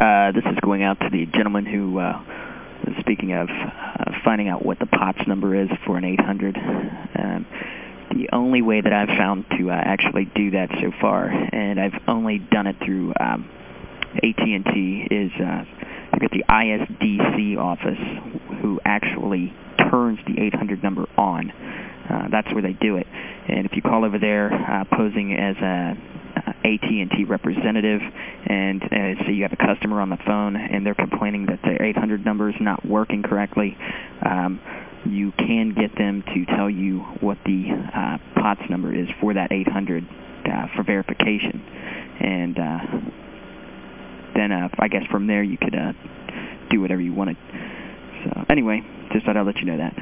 Uh, this is going out to the gentleman who uh, speaking of uh, finding out what the POTS number is for an 800. Um, the only way that I've found to uh, actually do that so far, and I've only done it through um, AT&T, is uh, look at the ISDC office who actually turns the 800 number on. Uh, that's where they do it. And if you call over there uh, posing as a uh, AT&T representative and uh, say you have a customer on the phone and they're complaining that their 800 number is not working correctly, um, you can get them to tell you what the uh, POTS number is for that 800 uh, for verification. And uh, then uh, I guess from there you could uh, do whatever you wanted. So anyway, just thought I'd let you know that.